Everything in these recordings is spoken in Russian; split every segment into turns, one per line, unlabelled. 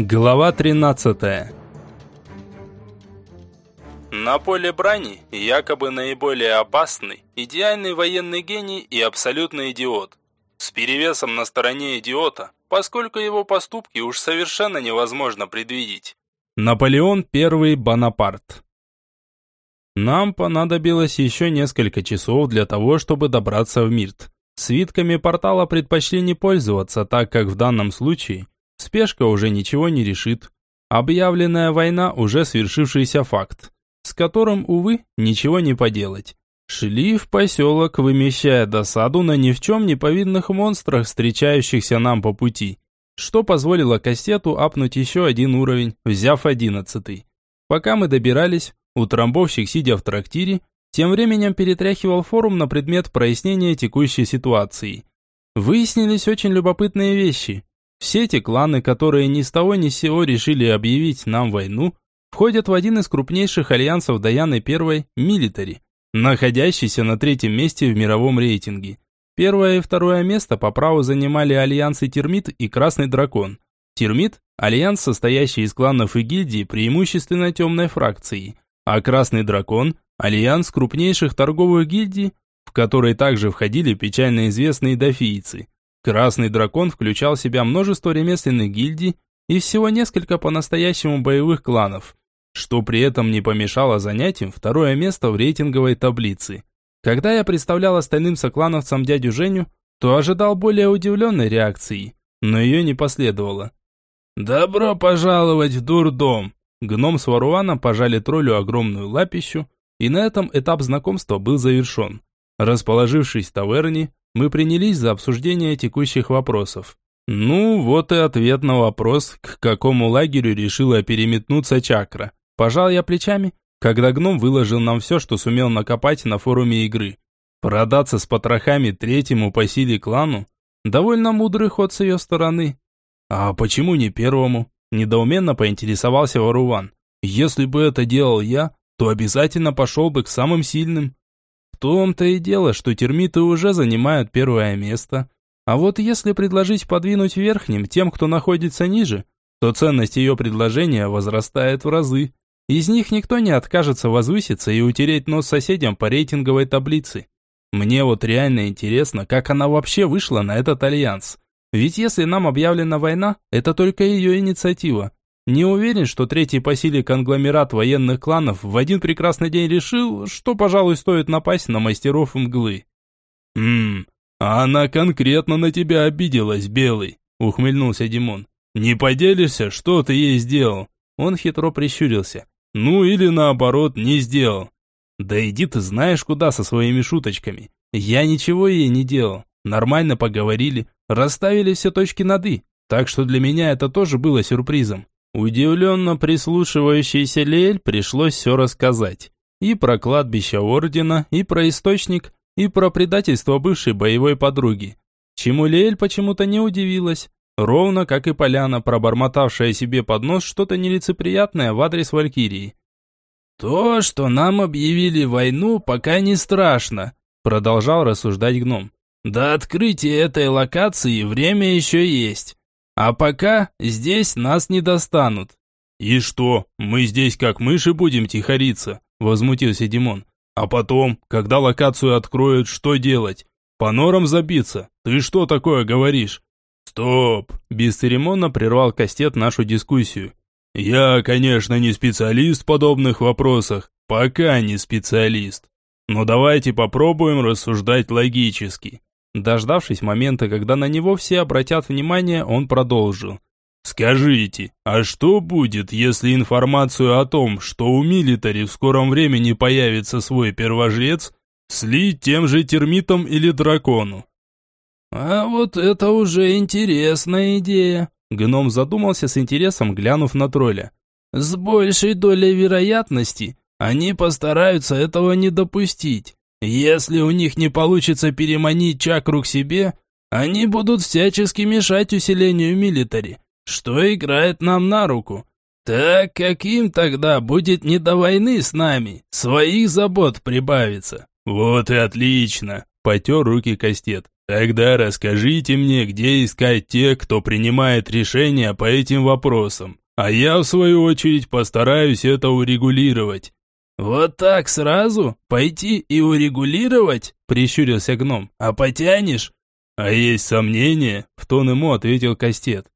Глава 13 На поле брани якобы наиболее опасный, идеальный военный гений и абсолютный идиот. С перевесом на стороне идиота, поскольку его поступки уж совершенно невозможно предвидеть. Наполеон I Бонапарт Нам понадобилось еще несколько часов для того, чтобы добраться в Мирт. Свитками портала предпочли не пользоваться, так как в данном случае – Спешка уже ничего не решит. Объявленная война уже свершившийся факт, с которым, увы, ничего не поделать. Шли в поселок, вымещая досаду на ни в чем не повинных монстрах, встречающихся нам по пути, что позволило кассету апнуть еще один уровень, взяв одиннадцатый. Пока мы добирались, утрамбовщик, сидя в трактире, тем временем перетряхивал форум на предмет прояснения текущей ситуации. Выяснились очень любопытные вещи. Все эти кланы, которые ни с того ни с сего решили объявить нам войну, входят в один из крупнейших альянсов Даяны I – Милитари, находящийся на третьем месте в мировом рейтинге. Первое и второе место по праву занимали альянсы Термит и Красный Дракон. Термит – альянс, состоящий из кланов и гильдий преимущественно темной фракции, а Красный Дракон – альянс крупнейших торговых гильдий, в который также входили печально известные дофийцы – Красный дракон включал в себя множество ремесленных гильдий и всего несколько по-настоящему боевых кланов, что при этом не помешало занять им второе место в рейтинговой таблице. Когда я представлял остальным соклановцам дядю Женю, то ожидал более удивленной реакции, но ее не последовало. «Добро пожаловать в дурдом!» Гном с Варуаном пожали троллю огромную лапищу, и на этом этап знакомства был завершен. Расположившись в таверне, мы принялись за обсуждение текущих вопросов. Ну, вот и ответ на вопрос, к какому лагерю решила переметнуться чакра. Пожал я плечами, когда гном выложил нам все, что сумел накопать на форуме игры. Продаться с потрохами третьему по силе клану – довольно мудрый ход с ее стороны. А почему не первому? Недоуменно поинтересовался Варуван. Если бы это делал я, то обязательно пошел бы к самым сильным. В том-то и дело, что термиты уже занимают первое место. А вот если предложить подвинуть верхним тем, кто находится ниже, то ценность ее предложения возрастает в разы. Из них никто не откажется возвыситься и утереть нос соседям по рейтинговой таблице. Мне вот реально интересно, как она вообще вышла на этот альянс. Ведь если нам объявлена война, это только ее инициатива. Не уверен, что третий по силе конгломерат военных кланов в один прекрасный день решил, что, пожалуй, стоит напасть на мастеров мглы. «Ммм, она конкретно на тебя обиделась, Белый», — ухмыльнулся Димон. «Не поделишься, что ты ей сделал?» Он хитро прищурился. «Ну или наоборот, не сделал». «Да иди ты знаешь куда со своими шуточками. Я ничего ей не делал. Нормально поговорили, расставили все точки над «и». Так что для меня это тоже было сюрпризом. Удивленно прислушивающийся Лель пришлось все рассказать. И про кладбище Ордена, и про источник, и про предательство бывшей боевой подруги. Чему Лель почему-то не удивилась. Ровно как и Поляна, пробормотавшая себе под нос что-то нелицеприятное в адрес Валькирии. «То, что нам объявили войну, пока не страшно», продолжал рассуждать гном. «До открытия этой локации время еще есть. А пока здесь нас не достанут. И что, мы здесь как мыши будем тихориться? Возмутился Димон. А потом, когда локацию откроют, что делать? По норам забиться? Ты что такое говоришь? Стоп! Бесцеремонно прервал Кастет нашу дискуссию. Я, конечно, не специалист в подобных вопросах. Пока не специалист. Но давайте попробуем рассуждать логически. Дождавшись момента, когда на него все обратят внимание, он продолжил. «Скажите, а что будет, если информацию о том, что у милитари в скором времени появится свой первожрец, слить тем же термитам или дракону?» «А вот это уже интересная идея», — гном задумался с интересом, глянув на тролля. «С большей долей вероятности они постараются этого не допустить. Если у них не получится переманить чакру к себе, они будут всячески мешать усилению милитари, что играет нам на руку. Так каким тогда будет не до войны с нами, своих забот прибавится. Вот и отлично, потер руки Кастет. Тогда расскажите мне, где искать тех, кто принимает решения по этим вопросам, а я, в свою очередь, постараюсь это урегулировать».
«Вот так сразу? Пойти и урегулировать?» – прищурился гном. «А потянешь?»
«А есть сомнения?» – в тон ему ответил Кастет.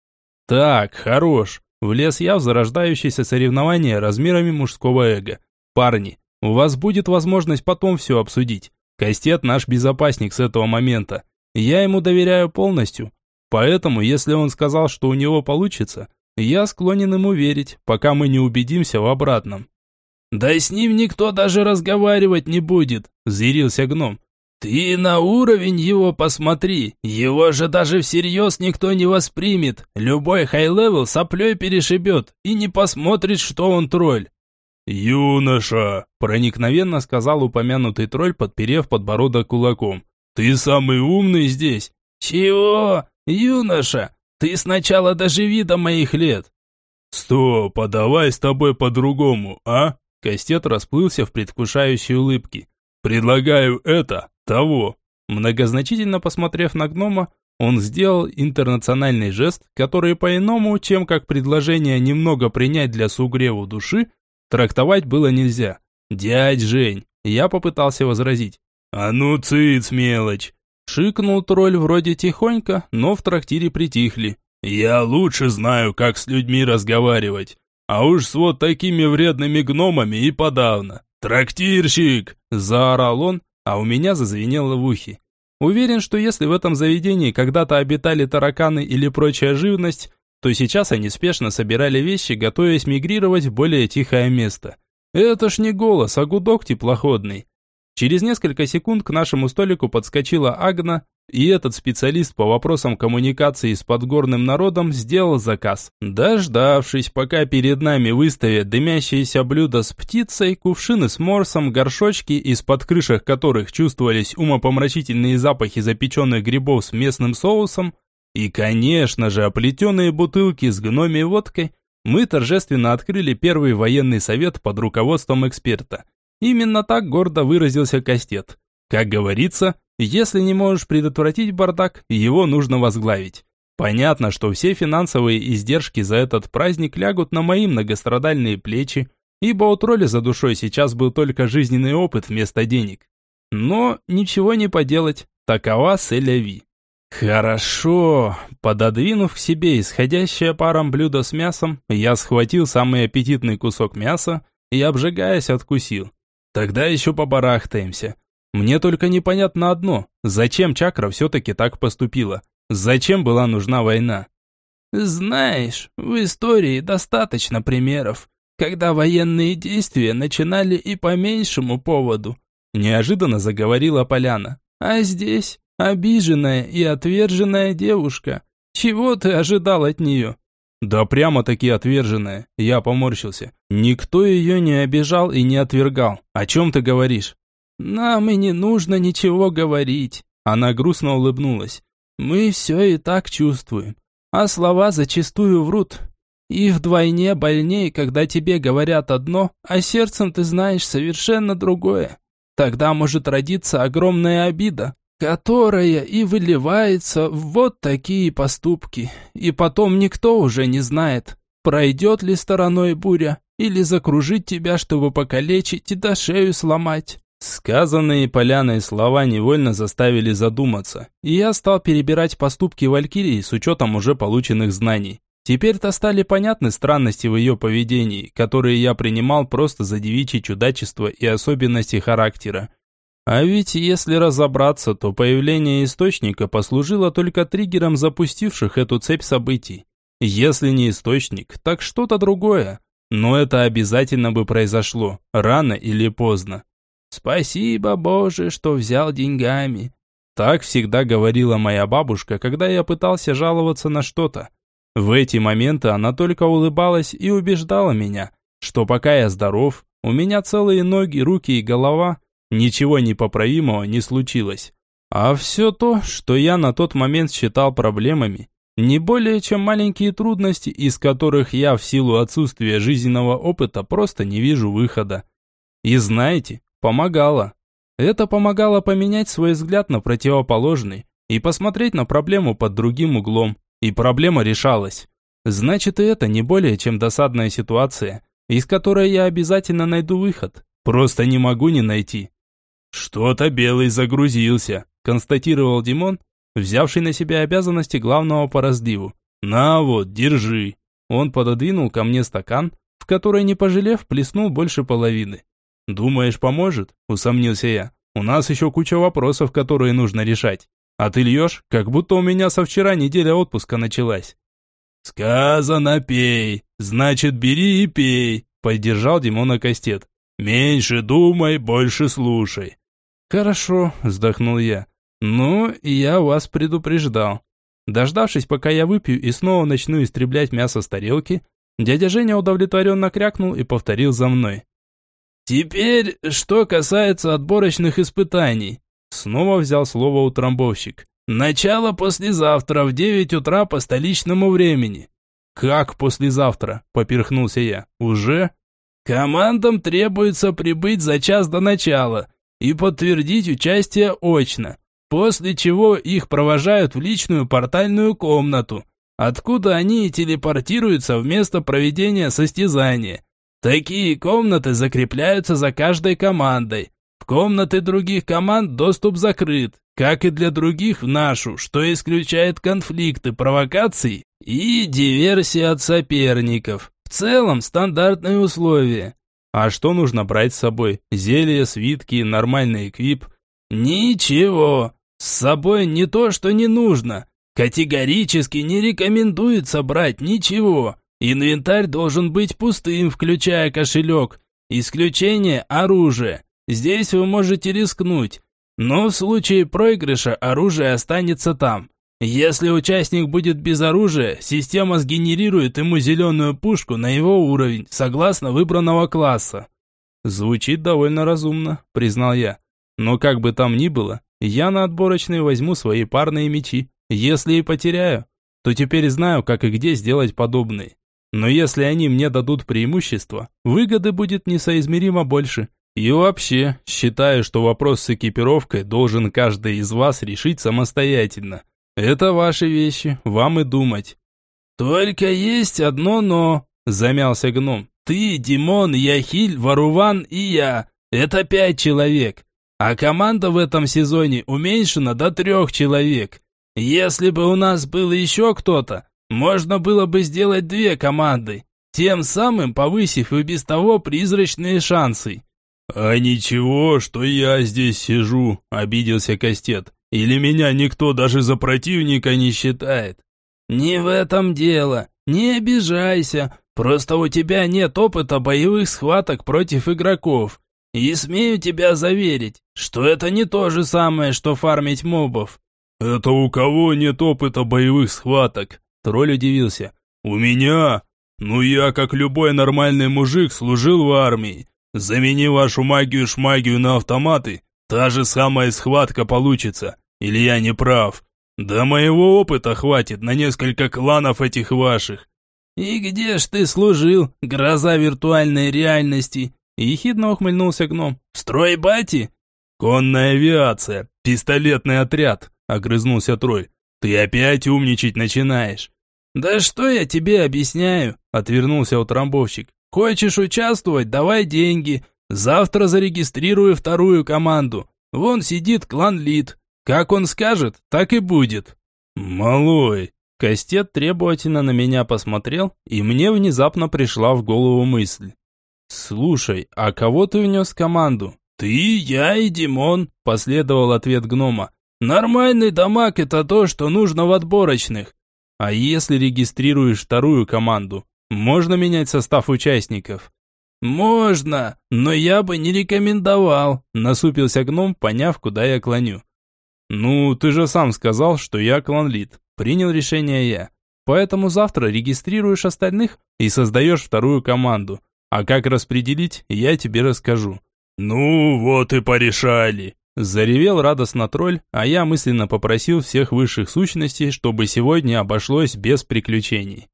«Так, хорош. Влез я в зарождающееся соревнование размерами мужского эго. Парни, у вас будет возможность потом все обсудить. Кастет наш безопасник с этого момента. Я ему доверяю полностью. Поэтому, если он сказал, что у него получится, я склонен ему верить, пока мы не убедимся в обратном.
«Да с ним никто даже разговаривать не будет», – зырился гном. «Ты на уровень его посмотри, его же даже всерьез никто не воспримет. Любой high-level соплей перешибет и не посмотрит, что он тролль».
«Юноша!» – проникновенно сказал упомянутый тролль, подперев подбородок кулаком. «Ты самый умный здесь!»
«Чего? Юноша, ты сначала доживи до моих лет!»
«Стоп, а давай с тобой по-другому, а?» Кастет расплылся в предвкушающей улыбке. «Предлагаю это, того». Многозначительно посмотрев на гнома, он сделал интернациональный жест, который по-иному, чем как предложение немного принять для сугреву души, трактовать было нельзя. «Дядь Жень!» Я попытался возразить. «А ну, цыц, мелочь!» Шикнул тролль вроде тихонько, но в трактире притихли. «Я лучше знаю, как с людьми разговаривать. А уж с вот такими вредными гномами и подавно. «Трактирщик!» – заорал он, а у меня зазвенело в ухе. Уверен, что если в этом заведении когда-то обитали тараканы или прочая живность, то сейчас они спешно собирали вещи, готовясь мигрировать в более тихое место. Это ж не голос, а гудок теплоходный. Через несколько секунд к нашему столику подскочила Агна, и этот специалист по вопросам коммуникации с подгорным народом сделал заказ. Дождавшись, пока перед нами выставят дымящиеся блюда с птицей, кувшины с морсом, горшочки, из-под крышек которых чувствовались умопомрачительные запахи запеченных грибов с местным соусом, и, конечно же, оплетенные бутылки с гномией водкой, мы торжественно открыли первый военный совет под руководством эксперта. Именно так гордо выразился Кастет. Как говорится, если не можешь предотвратить бардак, его нужно возглавить. Понятно, что все финансовые издержки за этот праздник лягут на мои многострадальные плечи, ибо у тролля за душой сейчас был только жизненный опыт вместо денег. Но ничего не поделать, такова селяви. Хорошо. Пододвинув к себе исходящее паром блюдо с мясом, я схватил самый аппетитный кусок мяса и, обжигаясь, откусил. Тогда еще побарахтаемся. Мне только непонятно одно, зачем Чакра все-таки так поступила? Зачем была нужна война?
Знаешь, в истории достаточно примеров, когда военные действия начинали и по меньшему поводу. Неожиданно заговорила Поляна. А здесь обиженная и отверженная девушка. Чего ты ожидал от нее?
Да прямо-таки отверженная. Я поморщился. Никто ее не обижал и не отвергал. О чем ты говоришь?
Нам и не нужно ничего говорить. Она грустно улыбнулась. Мы все и так чувствуем. А слова зачастую врут. И вдвойне больнее, когда тебе говорят одно, а сердцем ты знаешь совершенно другое. Тогда может родиться огромная обида, которая и выливается в вот такие поступки. И потом никто уже не знает, пройдет ли стороной буря, или закружить тебя, чтобы покалечить и до шею сломать.
Сказанные Поляной слова невольно заставили задуматься, и я стал перебирать поступки Валькирии с учетом уже полученных знаний. Теперь-то стали понятны странности в ее поведении, которые я принимал просто за девичье чудачество и особенности характера. А ведь если разобраться, то появление источника послужило только триггером запустивших эту цепь событий. Если не источник, так что-то другое. Но это обязательно бы произошло, рано или поздно.
«Спасибо, Боже, что взял деньгами».
Так всегда говорила моя бабушка, когда я пытался жаловаться на что-то. В эти моменты она только улыбалась и убеждала меня, что пока я здоров, у меня целые ноги, руки и голова, Ничего непоправимого не случилось. А все то, что я на тот момент считал проблемами, не более чем маленькие трудности, из которых я в силу отсутствия жизненного опыта просто не вижу выхода. И знаете, помогало. Это помогало поменять свой взгляд на противоположный
и посмотреть на проблему под другим углом. И проблема решалась. Значит, и это не более чем досадная ситуация, из которой я обязательно найду выход. Просто не могу не найти. «Что-то белый загрузился», – констатировал Димон, взявший на себя обязанности главного по разливу. «На вот, держи». Он пододвинул ко мне стакан, в который, не пожалев, плеснул больше половины. «Думаешь, поможет?» – усомнился я. «У нас еще куча вопросов, которые нужно решать. А ты льешь, как будто у меня со вчера неделя отпуска началась». «Сказано пей, значит бери и пей», – поддержал Димона Кастет. «Меньше думай, больше слушай». «Хорошо», – вздохнул я. «Ну, я вас предупреждал». Дождавшись, пока я выпью и снова начну истреблять мясо с тарелки, дядя Женя удовлетворенно крякнул и повторил за мной. «Теперь, что касается отборочных испытаний», снова взял слово утрамбовщик. «Начало послезавтра в девять утра по столичному времени». «Как послезавтра?» – поперхнулся я. «Уже?» «Командам требуется прибыть за час до начала и подтвердить участие очно, после чего их провожают в личную портальную комнату, откуда они и телепортируются в место проведения состязания. Такие комнаты закрепляются за каждой командой. В комнаты других команд доступ закрыт, как и для других в нашу, что исключает конфликты, провокации и диверсии от соперников. В целом стандартные условия. А что нужно брать с собой? Зелья, свитки, нормальный эквип? Ничего. С собой не то, что не нужно. Категорически не рекомендуется брать ничего. Инвентарь должен быть пустым, включая кошелек. Исключение – оружие. Здесь вы можете рискнуть. Но в случае проигрыша оружие останется там. Если участник будет без оружия, система сгенерирует ему зеленую пушку на его уровень, согласно выбранного класса. Звучит довольно разумно, признал я. Но как бы там ни было, я на отборочные возьму свои парные мечи. Если и потеряю, то теперь знаю, как и где сделать подобные. Но если они мне дадут преимущество, выгоды будет несоизмеримо больше. И вообще, считаю, что вопрос с экипировкой должен каждый из вас решить самостоятельно. Это ваши вещи, вам и думать. Только есть одно но, замялся гном. Ты, Димон, Яхиль, Варуван и я. Это пять человек. А команда в этом сезоне уменьшена до трех человек. Если бы у нас был еще кто-то, можно было бы сделать две команды, тем самым повысив и без того призрачные шансы. «А ничего, что я здесь сижу», — обиделся Кастет. «Или меня никто даже за противника не считает?» «Не в этом дело. Не обижайся. Просто у тебя нет опыта боевых схваток против игроков. И смею тебя заверить, что это не то же самое, что фармить мобов». «Это у кого нет опыта боевых схваток?» Тролль удивился. «У меня? Ну я, как любой нормальный мужик, служил в армии. Замени вашу магию шмагию на автоматы, та же самая схватка получится. Или я не прав? Да моего опыта хватит на несколько кланов этих ваших». «И где ж ты служил, гроза виртуальной реальности?» Ехидно ухмыльнулся гном. «В стройбате?» «Конная авиация, пистолетный отряд», — огрызнулся Трой. «Ты опять умничать начинаешь». «Да что я тебе объясняю?» – отвернулся утрамбовщик. «Хочешь участвовать? Давай деньги. Завтра зарегистрирую вторую команду. Вон сидит клан Лид. Как он скажет, так и будет». «Малой!» Кастет требовательно на меня посмотрел, и мне внезапно пришла в голову мысль. «Слушай, а кого ты внес команду?» «Ты, я и Димон», – последовал ответ гнома. Нормальный дамаг – это то, что нужно в отборочных. А если регистрируешь вторую команду, можно менять состав участников? Можно, но я бы не рекомендовал, насупился гном, поняв, куда я клоню. Ну, ты же сам сказал, что я клан-лид. Принял решение я. Поэтому завтра регистрируешь остальных и создаешь вторую команду. А как распределить, я тебе расскажу. Ну, вот и порешали, Заревел радостно тролль, а я мысленно попросил всех высших сущностей, чтобы сегодня обошлось без приключений.